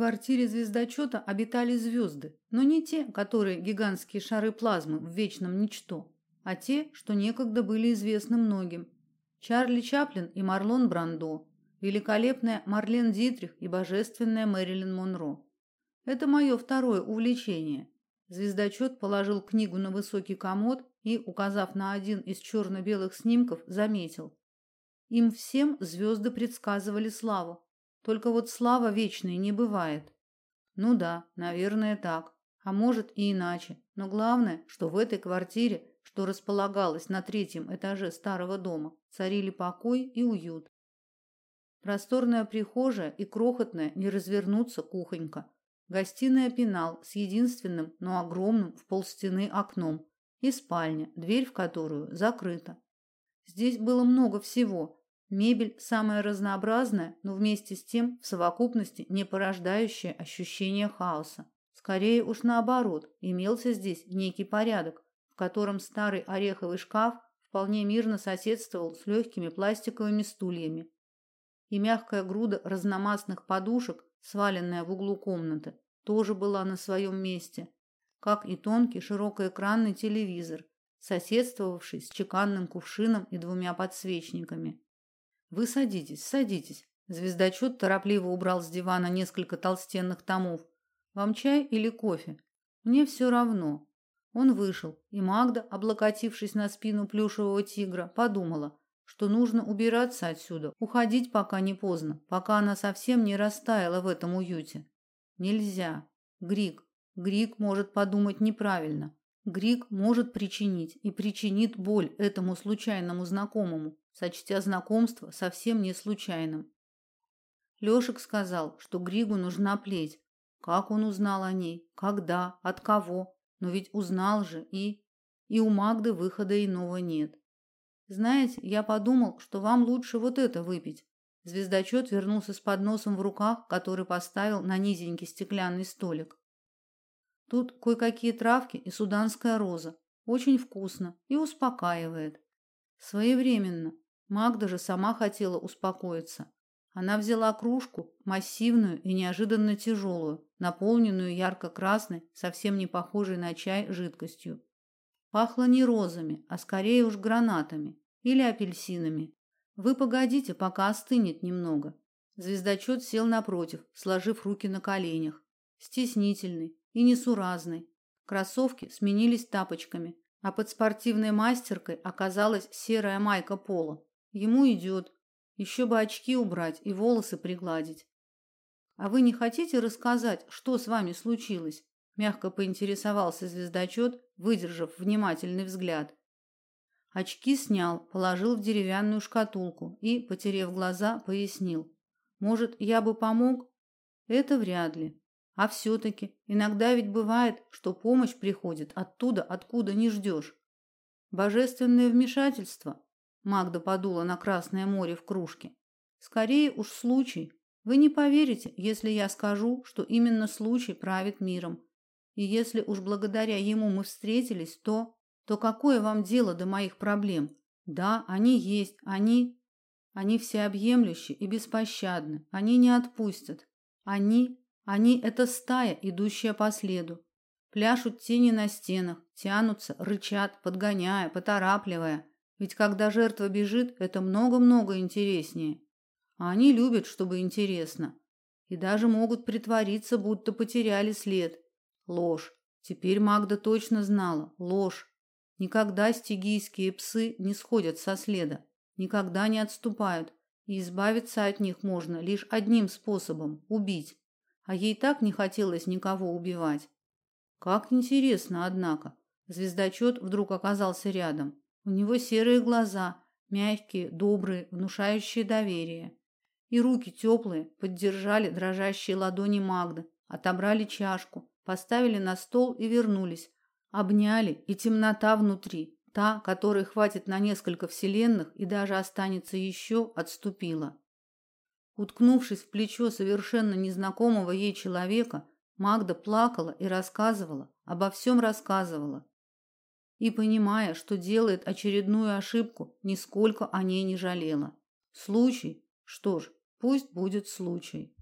квартире звездочета обитали звезды, но не те, которые гигантские шары плазмы в вечном ничто, а те, что некогда были известны многим. Чарли Чаплин и Марлон Брандо, великолепная Марлен Дитрих и божественная Мэрилин Монро. Это мое второе увлечение. Звездочет положил книгу на высокий комод и, указав на один из черно белых снимков, заметил: им всем звезды предсказывали славу. Только вот слава вечной не бывает. Ну да, наверное, так. А может и иначе. Но главное, что в этой квартире, что располагалась на третьем этаже старого дома, царили покой и уют. Просторная прихожая и крохотная, не развернуться кухонька. Гостиная пенал с единственным, но огромным в полстены окном и спальня, дверь в которую закрыта. Здесь было много всего, Мебель самая разнообразная, но вместе с тем в совокупности не порождающая ощущение хаоса. Скорее уж наоборот, имелся здесь некий порядок, в котором старый ореховый шкаф вполне мирно соседствовал с легкими пластиковыми стульями. И мягкая груда разномастных подушек, сваленная в углу комнаты, тоже была на своем месте, как и тонкий широкоэкранный телевизор, соседствовавший с чеканным кувшином и двумя подсвечниками. Вы садитесь, садитесь. Звездочет торопливо убрал с дивана несколько толстенных томов. Вам чай или кофе? Мне все равно. Он вышел, и Магда, облокотившись на спину плюшевого тигра, подумала, что нужно убираться отсюда, уходить пока не поздно, пока она совсем не растаяла в этом уюте. Нельзя. Грик. Грик может подумать неправильно. Грик может причинить и причинит боль этому случайному знакомому, сочтя знакомство совсем не случайным. Лёшек сказал, что Григу нужна плеть. Как он узнал о ней? Когда? От кого? Но ведь узнал же и и у Магды выхода иного нет. Знаете, я подумал, что вам лучше вот это выпить. Звездочет вернулся с подносом в руках, который поставил на низенький стеклянный столик. Тут кое-какие травки и суданская роза. Очень вкусно и успокаивает. Своевременно. Магда же сама хотела успокоиться. Она взяла кружку, массивную и неожиданно тяжелую, наполненную ярко-красной, совсем не похожей на чай жидкостью. Пахло не розами, а скорее уж гранатами или апельсинами. Вы погодите, пока остынет немного. Звездочет сел напротив, сложив руки на коленях. Стеснительный и несуразный. Кроссовки сменились тапочками, а под спортивной мастеркой оказалась серая майка пола. Ему идет. Еще бы очки убрать и волосы пригладить. А вы не хотите рассказать, что с вами случилось? мягко поинтересовался звездочет, выдержав внимательный взгляд. Очки снял, положил в деревянную шкатулку и, потерев глаза, пояснил: "Может, я бы помог? Это вряд ли. А все таки иногда ведь бывает, что помощь приходит оттуда, откуда не ждешь. Божественное вмешательство Магда подула на Красное море в кружке. Скорее уж случай. Вы не поверите, если я скажу, что именно случай правит миром. И если уж благодаря ему мы встретились, то то какое вам дело до моих проблем? Да, они есть, они они всеобъемлющи и беспощадны. Они не отпустят. Они они это стая, идущая по следу. Пляшут тени на стенах, тянутся, рычат, подгоняя, поторапливая. Ведь когда жертва бежит, это много-много интереснее. А они любят, чтобы интересно. И даже могут притвориться, будто потеряли след. Ложь. Теперь Магда точно знала. Ложь. Никогда стигийские псы не сходят со следа, никогда не отступают, и избавиться от них можно лишь одним способом убить. А ей так не хотелось никого убивать. Как интересно, однако. Звездочет вдруг оказался рядом. У него серые глаза, мягкие, добрые, внушающие доверие. И руки теплые поддержали дрожащие ладони Магды, отобрали чашку, поставили на стол и вернулись. Обняли, и темнота внутри, та, которой хватит на несколько вселенных и даже останется еще, отступила. Уткнувшись в плечо совершенно незнакомого ей человека, Магда плакала и рассказывала, обо всем рассказывала, и, понимая, что делает очередную ошибку, нисколько о ней не жалела. Случай? Что ж, пусть будет случай.